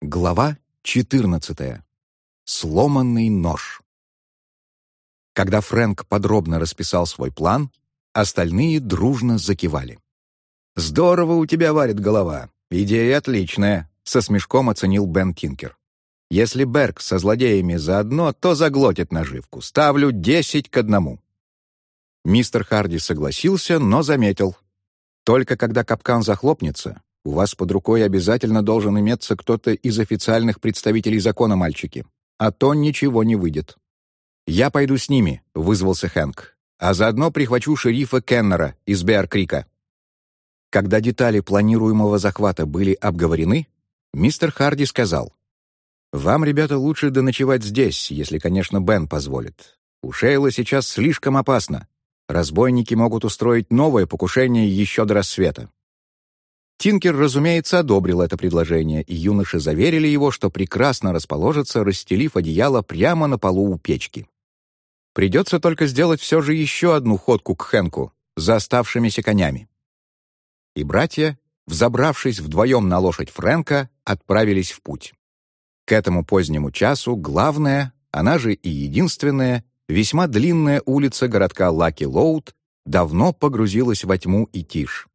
Глава 14. Сломанный нож. Когда Фрэнк подробно расписал свой план, остальные дружно закивали. «Здорово у тебя варит голова. Идея отличная», — со смешком оценил Бен Тинкер. «Если Берг со злодеями заодно, то заглотит наживку. Ставлю десять к одному». Мистер Харди согласился, но заметил. «Только когда капкан захлопнется, у вас под рукой обязательно должен иметься кто-то из официальных представителей закона, мальчики. А то ничего не выйдет. «Я пойду с ними», — вызвался Хэнк. «А заодно прихвачу шерифа Кеннера из Беар-Крика». Когда детали планируемого захвата были обговорены, мистер Харди сказал, «Вам, ребята, лучше доночевать здесь, если, конечно, Бен позволит. У Шейла сейчас слишком опасно. Разбойники могут устроить новое покушение еще до рассвета. Тинкер, разумеется, одобрил это предложение, и юноши заверили его, что прекрасно расположатся, расстелив одеяло прямо на полу у печки. Придется только сделать все же еще одну ходку к Хэнку за оставшимися конями. И братья, взобравшись вдвоем на лошадь Фрэнка, отправились в путь. К этому позднему часу главная, она же и единственная, весьма длинная улица городка Лаки-Лоуд давно погрузилась во тьму и тишь.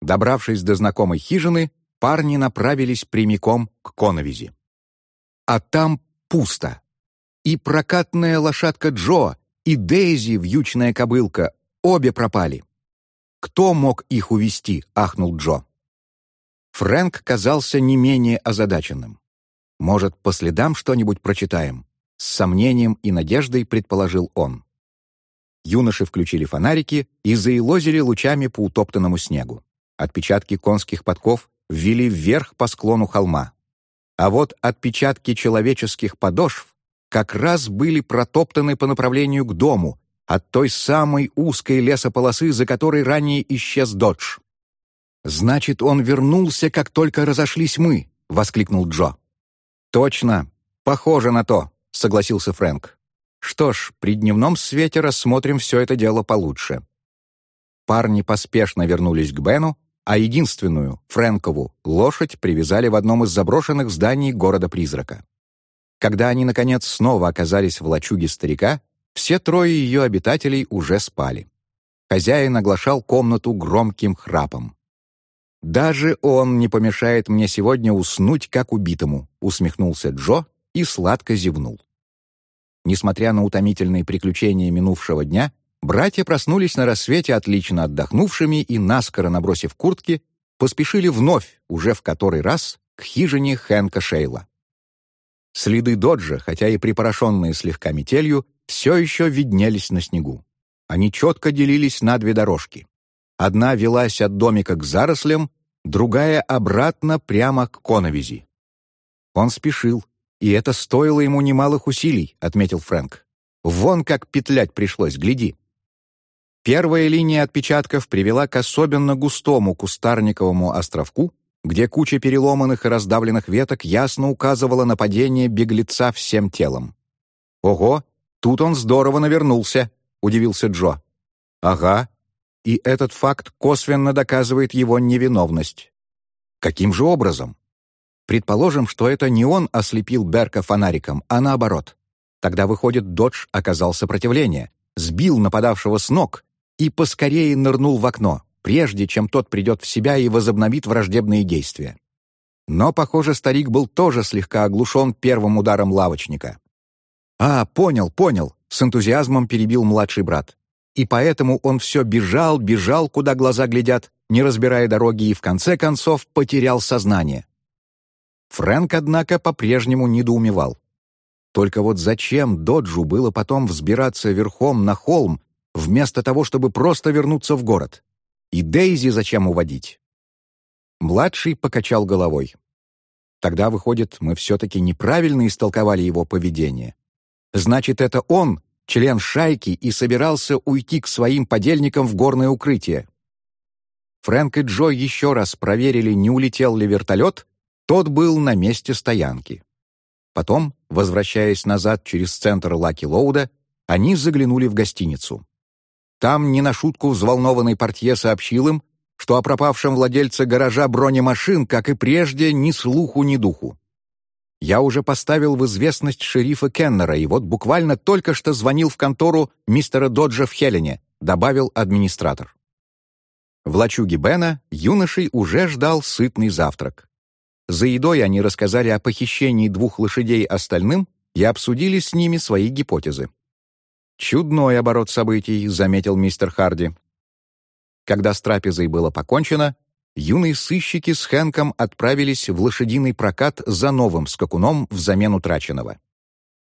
Добравшись до знакомой хижины, парни направились прямиком к коновизи. А там пусто. И прокатная лошадка Джо, и Дейзи, вьючная кобылка, обе пропали. «Кто мог их увести? ахнул Джо. Фрэнк казался не менее озадаченным. «Может, по следам что-нибудь прочитаем?» С сомнением и надеждой предположил он. Юноши включили фонарики и заилозили лучами по утоптанному снегу. Отпечатки конских подков ввели вверх по склону холма. А вот отпечатки человеческих подошв как раз были протоптаны по направлению к дому, от той самой узкой лесополосы, за которой ранее исчез Додж. «Значит, он вернулся, как только разошлись мы», — воскликнул Джо. «Точно, похоже на то», — согласился Фрэнк. «Что ж, при дневном свете рассмотрим все это дело получше». Парни поспешно вернулись к Бену, а единственную, Фрэнкову, лошадь привязали в одном из заброшенных зданий города-призрака. Когда они, наконец, снова оказались в лачуге старика, все трое ее обитателей уже спали. Хозяин оглашал комнату громким храпом. «Даже он не помешает мне сегодня уснуть, как убитому», усмехнулся Джо и сладко зевнул. Несмотря на утомительные приключения минувшего дня, Братья проснулись на рассвете отлично отдохнувшими и, наскоро набросив куртки, поспешили вновь, уже в который раз, к хижине Хэнка Шейла. Следы доджа, хотя и припорошенные слегка метелью, все еще виднелись на снегу. Они четко делились на две дорожки. Одна велась от домика к зарослям, другая — обратно прямо к коновизи. Он спешил, и это стоило ему немалых усилий, — отметил Фрэнк. Вон как петлять пришлось, гляди. Первая линия отпечатков привела к особенно густому кустарниковому островку, где куча переломанных и раздавленных веток ясно указывала на падение беглеца всем телом. «Ого, тут он здорово навернулся», — удивился Джо. «Ага, и этот факт косвенно доказывает его невиновность». «Каким же образом?» Предположим, что это не он ослепил Берка фонариком, а наоборот. Тогда, выходит, Додж оказал сопротивление, сбил нападавшего с ног и поскорее нырнул в окно, прежде чем тот придет в себя и возобновит враждебные действия. Но, похоже, старик был тоже слегка оглушен первым ударом лавочника. «А, понял, понял», — с энтузиазмом перебил младший брат. И поэтому он все бежал, бежал, куда глаза глядят, не разбирая дороги, и в конце концов потерял сознание. Фрэнк, однако, по-прежнему недоумевал. Только вот зачем Доджу было потом взбираться верхом на холм, вместо того, чтобы просто вернуться в город? И Дейзи зачем уводить? Младший покачал головой. Тогда, выходит, мы все-таки неправильно истолковали его поведение. Значит, это он, член шайки, и собирался уйти к своим подельникам в горное укрытие. Фрэнк и Джо еще раз проверили, не улетел ли вертолет, тот был на месте стоянки. Потом, возвращаясь назад через центр Лаки-Лоуда, они заглянули в гостиницу. Там не на шутку взволнованный портье сообщил им, что о пропавшем владельце гаража бронемашин, как и прежде, ни слуху, ни духу. Я уже поставил в известность шерифа Кеннера, и вот буквально только что звонил в контору мистера Доджа в Хелене», добавил администратор. В лачуге Бена юношей уже ждал сытный завтрак. За едой они рассказали о похищении двух лошадей остальным и обсудили с ними свои гипотезы. «Чудной оборот событий», — заметил мистер Харди. Когда с трапезой было покончено, юные сыщики с Хэнком отправились в лошадиный прокат за новым скакуном взамен утраченного.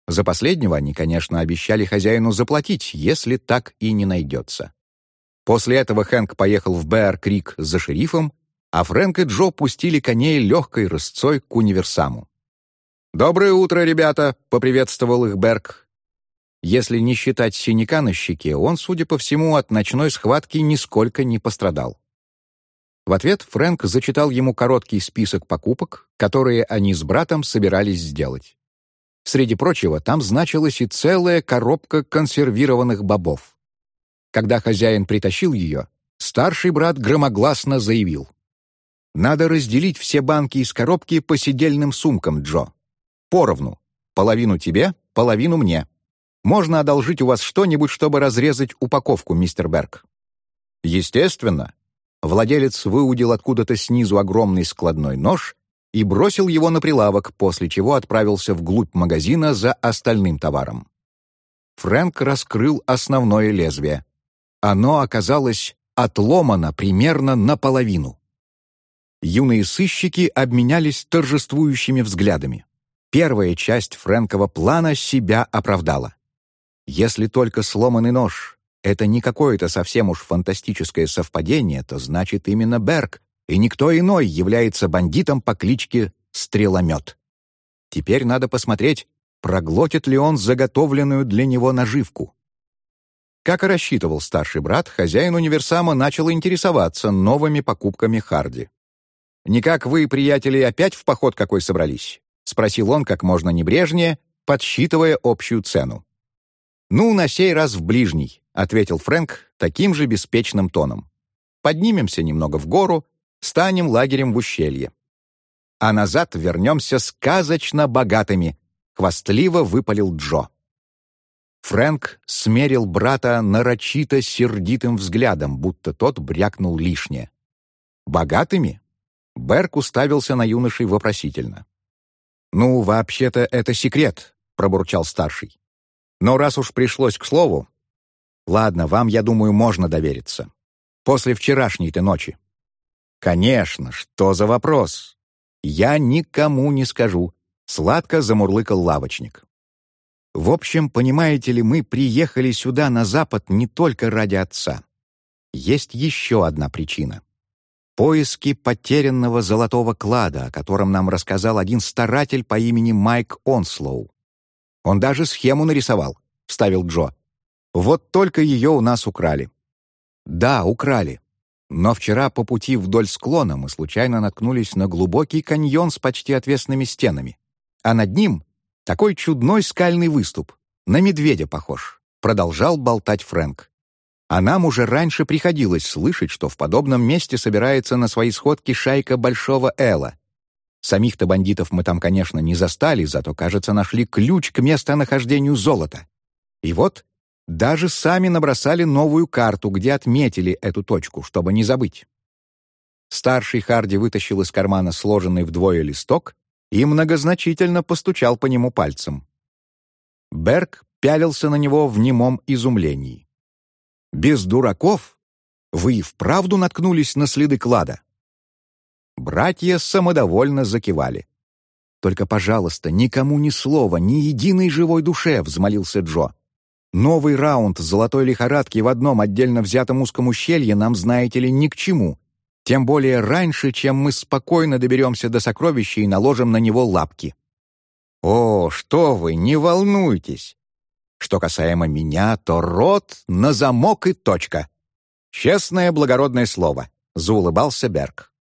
За последнего они, конечно, обещали хозяину заплатить, если так и не найдется. После этого Хэнк поехал в Бэар-Крик за шерифом, а Фрэнк и Джо пустили коней легкой рысцой к универсаму. «Доброе утро, ребята!» — поприветствовал их Берг. Если не считать синяка на щеке, он, судя по всему, от ночной схватки нисколько не пострадал. В ответ Фрэнк зачитал ему короткий список покупок, которые они с братом собирались сделать. Среди прочего, там значилась и целая коробка консервированных бобов. Когда хозяин притащил ее, старший брат громогласно заявил. «Надо разделить все банки из коробки по сидельным сумкам, Джо. Поровну. Половину тебе, половину мне. Можно одолжить у вас что-нибудь, чтобы разрезать упаковку, мистер Берг?» Естественно, Владелец выудил откуда-то снизу огромный складной нож и бросил его на прилавок, после чего отправился вглубь магазина за остальным товаром. Фрэнк раскрыл основное лезвие. Оно оказалось отломано примерно наполовину. Юные сыщики обменялись торжествующими взглядами. Первая часть Фрэнкова плана себя оправдала. Если только сломанный нож это не какое-то совсем уж фантастическое совпадение, то значит именно Берг, и никто иной является бандитом по кличке Стреломет. Теперь надо посмотреть, проглотит ли он заготовленную для него наживку. Как и рассчитывал старший брат, хозяин универсама начал интересоваться новыми покупками Харди. «Никак вы, приятели, опять в поход какой собрались?» — спросил он как можно небрежнее, подсчитывая общую цену. «Ну, на сей раз в ближний. — ответил Фрэнк таким же беспечным тоном. «Поднимемся немного в гору, станем лагерем в ущелье. А назад вернемся сказочно богатыми», — хвастливо выпалил Джо. Фрэнк смерил брата нарочито сердитым взглядом, будто тот брякнул лишнее. «Богатыми?» Берк уставился на юношей вопросительно. «Ну, вообще-то это секрет», — пробурчал старший. «Но раз уж пришлось к слову, Ладно, вам, я думаю, можно довериться. После вчерашней-то ночи. Конечно, что за вопрос? Я никому не скажу. Сладко замурлыкал лавочник. В общем, понимаете ли, мы приехали сюда, на Запад, не только ради отца. Есть еще одна причина. Поиски потерянного золотого клада, о котором нам рассказал один старатель по имени Майк Онслоу. Он даже схему нарисовал, — вставил Джо. Вот только ее у нас украли. Да, украли. Но вчера по пути вдоль склона мы случайно наткнулись на глубокий каньон с почти отвесными стенами. А над ним такой чудной скальный выступ. На медведя похож. Продолжал болтать Фрэнк. А нам уже раньше приходилось слышать, что в подобном месте собирается на свои сходки шайка Большого Эла. Самих-то бандитов мы там, конечно, не застали, зато, кажется, нашли ключ к местонахождению золота. И вот даже сами набросали новую карту, где отметили эту точку, чтобы не забыть. Старший Харди вытащил из кармана сложенный вдвое листок и многозначительно постучал по нему пальцем. Берг пялился на него в немом изумлении. «Без дураков? Вы и вправду наткнулись на следы клада?» Братья самодовольно закивали. «Только, пожалуйста, никому ни слова, ни единой живой душе!» — взмолился Джо. Новый раунд золотой лихорадки в одном отдельно взятом узком ущелье нам, знаете ли, ни к чему. Тем более раньше, чем мы спокойно доберемся до сокровища и наложим на него лапки. О, что вы, не волнуйтесь. Что касаемо меня, то рот на замок и точка. Честное благородное слово, заулыбался Берг.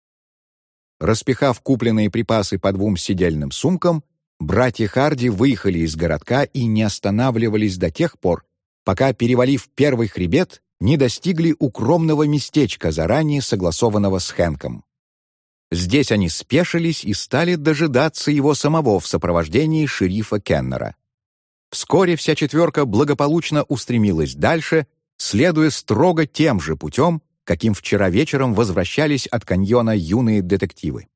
Распихав купленные припасы по двум сидельным сумкам, Братья Харди выехали из городка и не останавливались до тех пор, пока, перевалив первый хребет, не достигли укромного местечка, заранее согласованного с Хэнком. Здесь они спешились и стали дожидаться его самого в сопровождении шерифа Кеннера. Вскоре вся четверка благополучно устремилась дальше, следуя строго тем же путем, каким вчера вечером возвращались от каньона юные детективы.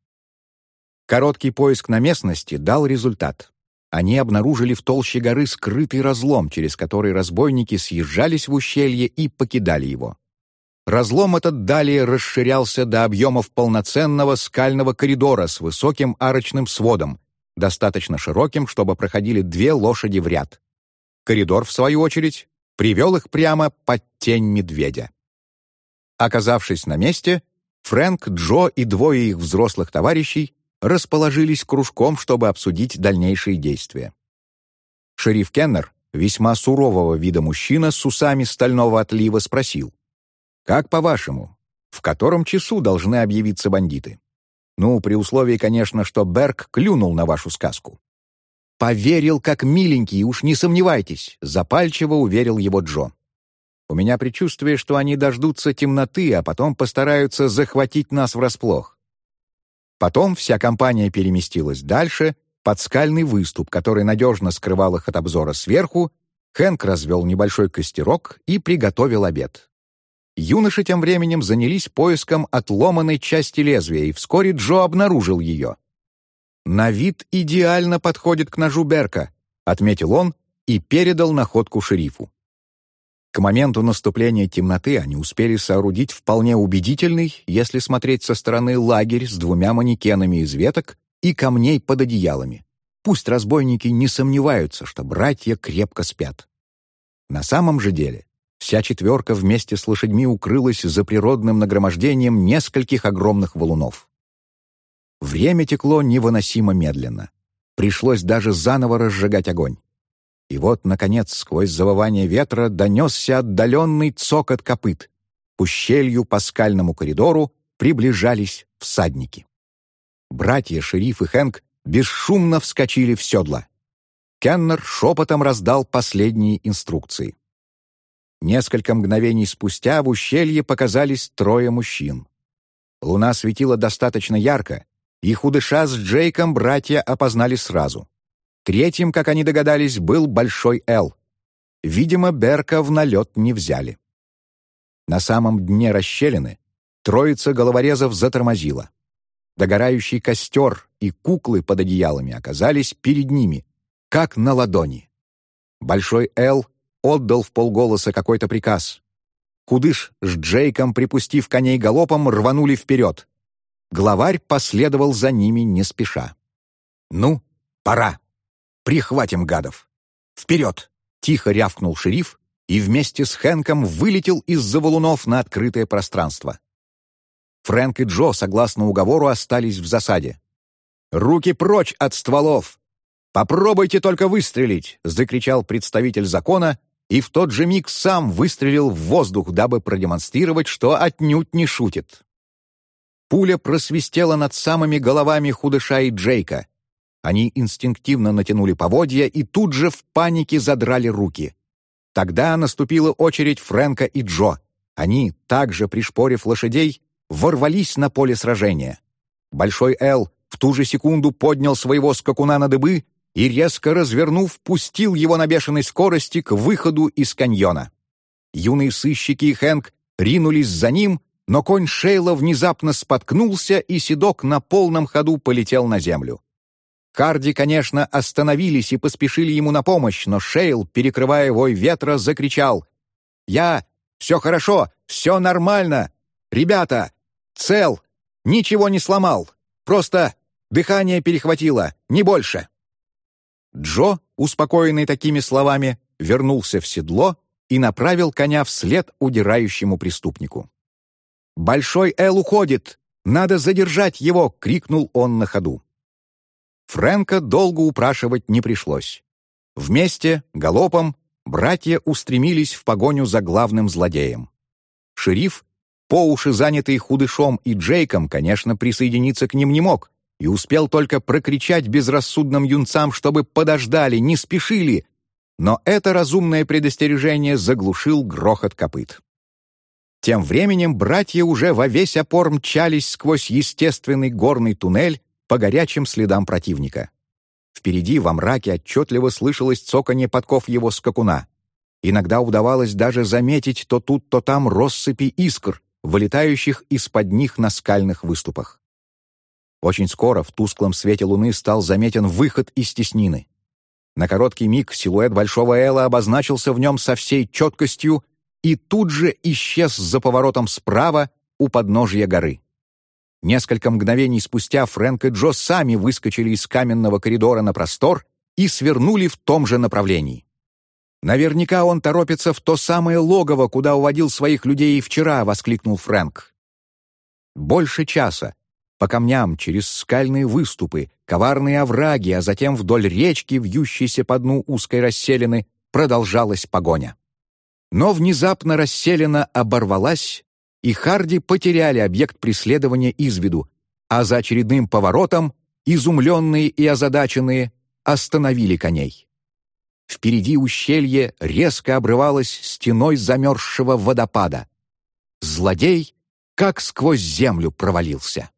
Короткий поиск на местности дал результат. Они обнаружили в толще горы скрытый разлом, через который разбойники съезжались в ущелье и покидали его. Разлом этот далее расширялся до объемов полноценного скального коридора с высоким арочным сводом, достаточно широким, чтобы проходили две лошади в ряд. Коридор, в свою очередь, привел их прямо под тень медведя. Оказавшись на месте, Фрэнк, Джо и двое их взрослых товарищей расположились кружком, чтобы обсудить дальнейшие действия. Шериф Кеннер, весьма сурового вида мужчина с усами стального отлива, спросил, как по-вашему, в котором часу должны объявиться бандиты? Ну, при условии, конечно, что Берг клюнул на вашу сказку. «Поверил, как миленький, уж не сомневайтесь», — запальчиво уверил его Джо. «У меня предчувствие, что они дождутся темноты, а потом постараются захватить нас врасплох». Потом вся компания переместилась дальше, под скальный выступ, который надежно скрывал их от обзора сверху, Хэнк развел небольшой костерок и приготовил обед. Юноши тем временем занялись поиском отломанной части лезвия, и вскоре Джо обнаружил ее. «На вид идеально подходит к ножу Берка», — отметил он и передал находку шерифу. К моменту наступления темноты они успели соорудить вполне убедительный, если смотреть со стороны, лагерь с двумя манекенами из веток и камней под одеялами. Пусть разбойники не сомневаются, что братья крепко спят. На самом же деле Вся четверка вместе с лошадьми укрылась за природным нагромождением нескольких огромных валунов. Время текло невыносимо медленно. Пришлось даже заново разжигать огонь. И вот, наконец, сквозь завывание ветра донесся отдаленный цокот копыт. К ущелью по скальному коридору приближались всадники. Братья, шериф и Хэнк бесшумно вскочили в седла. Кеннер шепотом раздал последние инструкции. Несколько мгновений спустя в ущелье показались трое мужчин. Луна светила достаточно ярко, и худыша с Джейком братья опознали сразу. Третьим, как они догадались, был Большой Эл. Видимо, Берка в налет не взяли. На самом дне расщелины троица головорезов затормозила. Догорающий костер и куклы под одеялами оказались перед ними, как на ладони. Большой Эл отдал в полголоса какой-то приказ. Кудыш с Джейком, припустив коней галопом, рванули вперед. Главарь последовал за ними не спеша. «Ну, пора! Прихватим гадов! Вперед!» — тихо рявкнул шериф и вместе с Хэнком вылетел из-за валунов на открытое пространство. Фрэнк и Джо, согласно уговору, остались в засаде. «Руки прочь от стволов! Попробуйте только выстрелить!» — закричал представитель закона и в тот же миг сам выстрелил в воздух, дабы продемонстрировать, что отнюдь не шутит. Пуля просвистела над самыми головами худыша и Джейка. Они инстинктивно натянули поводья и тут же в панике задрали руки. Тогда наступила очередь Фрэнка и Джо. Они, также пришпорив лошадей, ворвались на поле сражения. Большой Эл в ту же секунду поднял своего скакуна на дыбы и, резко развернув, пустил его на бешеной скорости к выходу из каньона. Юные сыщики и Хэнк ринулись за ним, но конь Шейла внезапно споткнулся, и седок на полном ходу полетел на землю. Харди, конечно, остановились и поспешили ему на помощь, но Шейл, перекрывая вой ветра, закричал «Я... Все хорошо, все нормально! Ребята, цел, ничего не сломал, просто дыхание перехватило, не больше!» Джо, успокоенный такими словами, вернулся в седло и направил коня вслед удирающему преступнику. «Большой Эл уходит! Надо задержать его!» — крикнул он на ходу. Фрэнка долго упрашивать не пришлось. Вместе, галопом, братья устремились в погоню за главным злодеем. Шериф, по уши занятый худышом и Джейком, конечно, присоединиться к ним не мог, и успел только прокричать безрассудным юнцам, чтобы подождали, не спешили, но это разумное предостережение заглушил грохот копыт. Тем временем братья уже во весь опор мчались сквозь естественный горный туннель по горячим следам противника. Впереди во мраке отчетливо слышалось цоканье подков его скакуна. Иногда удавалось даже заметить то тут, то там россыпи искр, вылетающих из-под них на скальных выступах. Очень скоро в тусклом свете луны стал заметен выход из теснины. На короткий миг силуэт Большого Эла обозначился в нем со всей четкостью и тут же исчез за поворотом справа у подножья горы. Несколько мгновений спустя Фрэнк и Джо сами выскочили из каменного коридора на простор и свернули в том же направлении. «Наверняка он торопится в то самое логово, куда уводил своих людей вчера», — воскликнул Фрэнк. Больше часа. По камням, через скальные выступы, коварные овраги, а затем вдоль речки, вьющейся по дну узкой расселены, продолжалась погоня. Но внезапно расселена оборвалась, и Харди потеряли объект преследования из виду, а за очередным поворотом, изумленные и озадаченные, остановили коней. Впереди ущелье резко обрывалось стеной замерзшего водопада. Злодей как сквозь землю провалился.